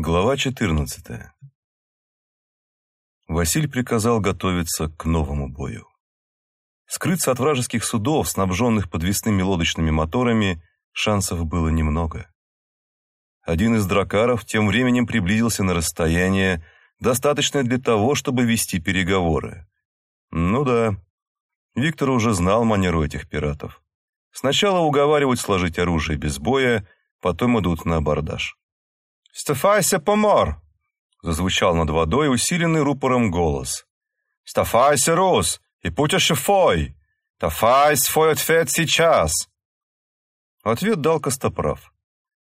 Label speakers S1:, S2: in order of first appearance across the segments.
S1: Глава 14. Василий приказал готовиться к новому бою. Скрыться от вражеских судов, снабженных подвесными лодочными моторами, шансов было немного. Один из дракаров тем временем приблизился на расстояние, достаточное для того, чтобы вести переговоры. Ну да, Виктор уже знал манеру этих пиратов. Сначала уговаривают сложить оружие без боя, потом идут на абордаж.
S2: «Стефайся, помор!»
S1: Зазвучал над водой усиленный рупором голос.
S2: «Стефайся, Рус, и путя шифой! Тафайс свой ответ сейчас!»
S1: Ответ дал Костоправ.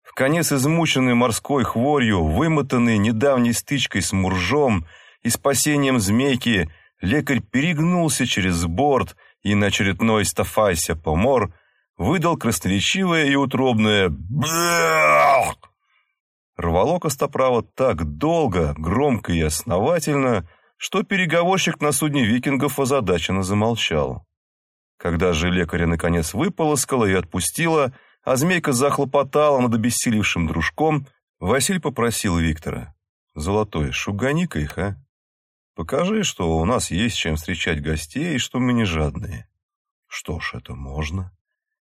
S1: В конец измученный морской хворью, вымотанный недавней стычкой с муржом и спасением змейки, лекарь перегнулся через борт и на очередной «Стафайся, помор» выдал красноречивое и утробное «Бээх!» Рвало Костоправа так долго, громко и основательно, что переговорщик на судне викингов озадаченно замолчал. Когда же лекаря наконец выполоскала и отпустила, а змейка захлопотала над обессилевшим дружком, Василь попросил Виктора. «Золотой, шугани-ка их, а? Покажи, что у нас есть чем встречать гостей и что мы не жадные». «Что ж, это можно».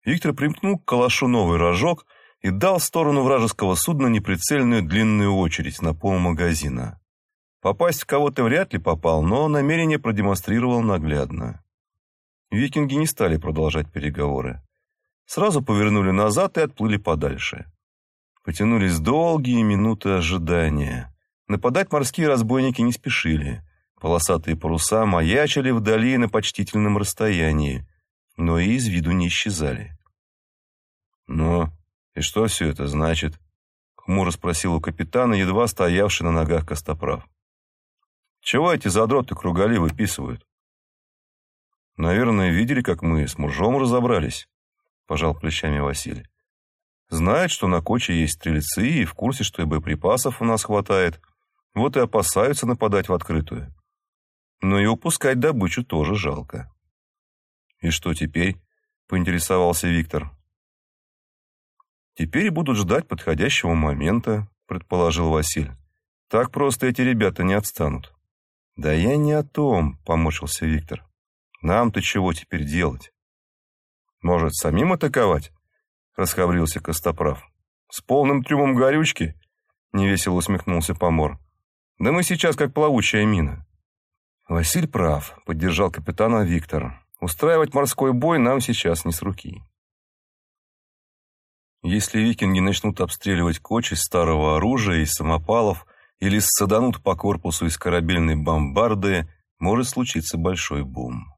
S1: Виктор примкнул к калашу новый рожок — и дал в сторону вражеского судна неприцельную длинную очередь на полмагазина. Попасть в кого-то вряд ли попал, но намерение продемонстрировал наглядно. Викинги не стали продолжать переговоры. Сразу повернули назад и отплыли подальше. Потянулись долгие минуты ожидания. Нападать морские разбойники не спешили. Полосатые паруса маячили вдали на почтительном расстоянии, но и из виду не исчезали. Но «И что все это значит?» — хмуро спросил у капитана, едва стоявший на ногах Костоправ. «Чего эти задроты кругали выписывают?» «Наверное, видели, как мы с мужом разобрались», — пожал плечами Василий. «Знают, что на коче есть стрельцы и в курсе, что и боеприпасов у нас хватает. Вот и опасаются нападать в открытую. Но и упускать добычу тоже жалко». «И что теперь?» — поинтересовался Виктор. Теперь будут ждать подходящего момента, предположил Василь. Так просто эти ребята не отстанут. Да я не о том, помочился Виктор. Нам-то чего теперь делать? Может, самим атаковать? Расхабрился Костоправ. С полным трюмом горючки? Невесело усмехнулся Помор. Да мы сейчас как плавучая мина. Василь прав, поддержал капитана Виктор. Устраивать морской бой нам сейчас не с руки. Если викинги начнут обстреливать Коч старого оружия, из самопалов, или саданут по корпусу из корабельной бомбарды, может случиться большой бум.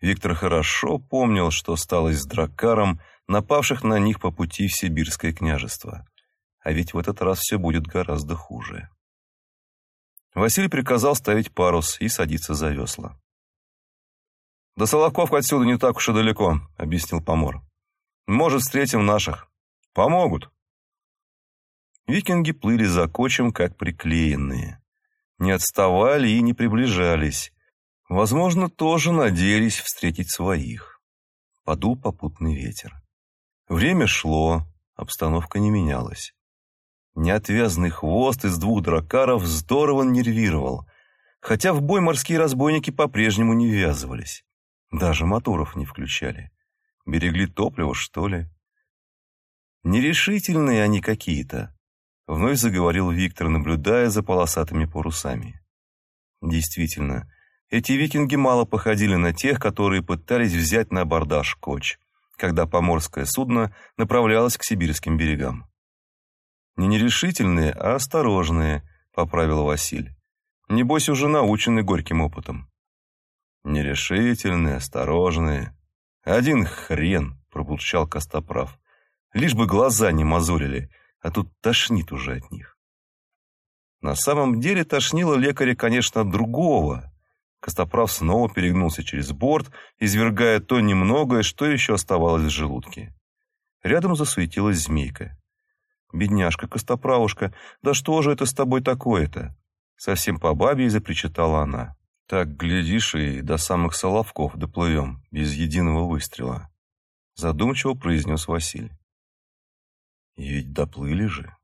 S1: Виктор хорошо помнил, что стало с дракаром, напавших на них по пути в Сибирское княжество. А ведь в этот раз все будет гораздо хуже. Василий приказал ставить парус и садиться за весла. «До Соловковка отсюда не так уж и далеко», — объяснил Помор. Может, встретим наших. Помогут. Викинги плыли за кочем, как приклеенные. Не отставали и не приближались. Возможно, тоже надеялись встретить своих. Подул попутный ветер. Время шло, обстановка не менялась. Неотвязный хвост из двух дракаров здорово нервировал, хотя в бой морские разбойники по-прежнему не ввязывались. Даже моторов не включали. Берегли топливо, что ли? Нерешительные они какие-то, вновь заговорил Виктор, наблюдая за полосатыми парусами. Действительно, эти викинги мало походили на тех, которые пытались взять на абордаж Коч, когда поморское судно направлялось к сибирским берегам. Не нерешительные, а осторожные, поправил Василь. Небось уже научены горьким опытом. Нерешительные, осторожные. «Один хрен», — пробурчал Костоправ. «Лишь бы глаза не мозолили, а тут тошнит уже от них». На самом деле тошнило лекаря, конечно, другого. Костоправ снова перегнулся через борт, извергая то немногое, что еще оставалось в желудке. Рядом засуетилась змейка. «Бедняжка, Костоправушка, да что же это с тобой такое-то?» Совсем по бабе и запричитала она. Так, глядишь, и до самых Соловков доплывем, без единого выстрела. Задумчиво произнес Василий. И ведь доплыли же.